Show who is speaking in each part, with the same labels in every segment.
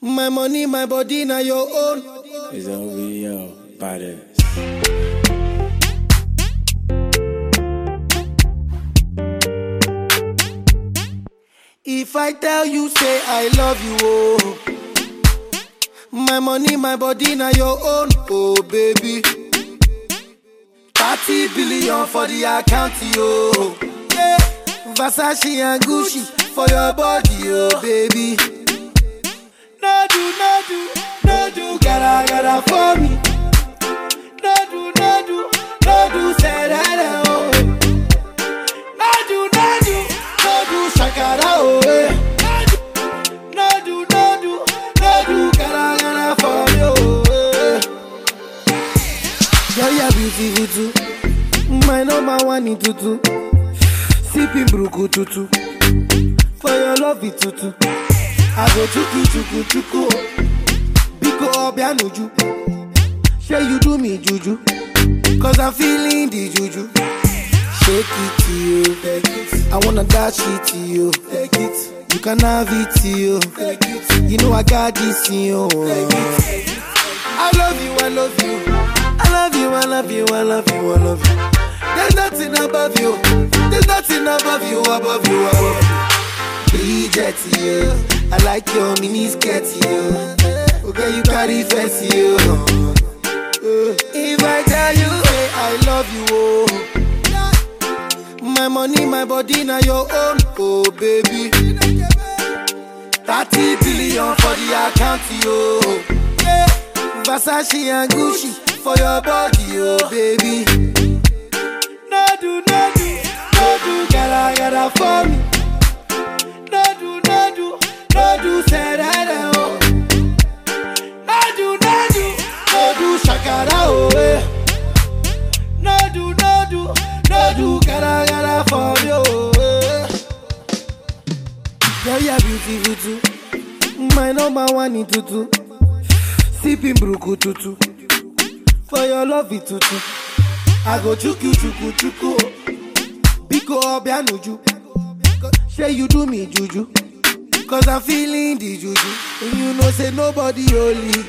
Speaker 1: My money, my body, now your own.
Speaker 2: It's OBO, badass.
Speaker 1: If I tell you, say I love you, oh. My money, my body, now your own, oh baby. 30 billion for the account, yo. Yeah. Versace and Gucci for your body, oh baby. Do, no do, gotta, gotta for me. No do, no do, no do, that, oh. No do, no do, no do, shakara, oh. eh. No do, no do, no do, gotta, gotta for me. Girl, you're beautiful too. My number one in tutu. Sipping bruku tutu. For your love it tutu. I go chuku chuku chuku. Obianuju. Say you do me juju. Cause I'm feeling the juju. Shake it to you. I wanna dash it to you. Take it. You can have it to you. Take it. You know I got this in you. I love you, I love you. I love you, I love you, I love you, I love you. There's nothing above you. There's nothing above you, above you, above you. Bridget, you. I like your mini skirt, you. Okay, you carry fancy, you. If I tell you, say I love you, oh. My money, my body, now your own, oh baby. 30 billion for the account, yo. Yeah. Versace and Gucci for your body, oh baby. No do, no do, no do, gotta, gotta for me. No do, no do, no do, say for oh, eh. Girl, you're beautiful too. My number one in tutu. Sipping burukutu. For your love it tutu. I go chuku chuku chuku. Biko obianuju. Say you do me juju. Cause I'm feeling the juju. And you know say nobody holy.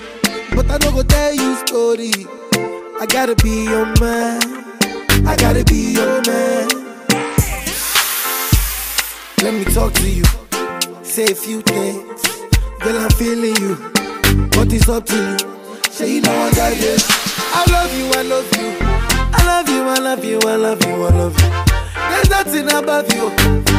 Speaker 1: But I no go tell you story. I gotta be your man. I gotta be your man. Let me talk to you. Say a few things. Girl, I'm feeling you. But it's up to you. Say you know I got this. I love you, I love you. I love you, I love you, I love you, I love you. There's nothing above you.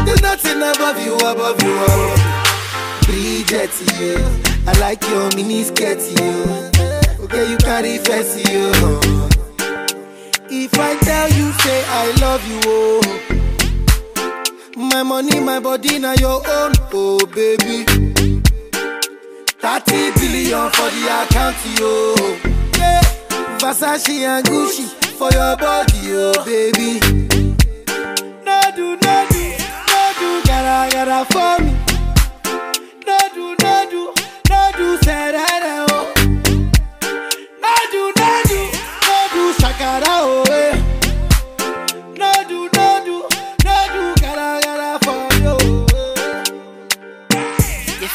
Speaker 1: There's nothing above you, above you, above you. Bridget, yeah. I like your mini skirt, yeah. Okay, you carry fancy, yeah. If I tell you, say I love you, oh. My money, my body, now your own, oh baby. 30 billion for the account, yo. Yeah. Versace and Gucci for your body, oh baby. No do, no do, no do, gotta, gotta for me.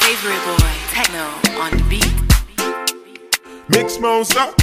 Speaker 3: Favorite boy, Tekno, on the beat.
Speaker 4: Mix monster.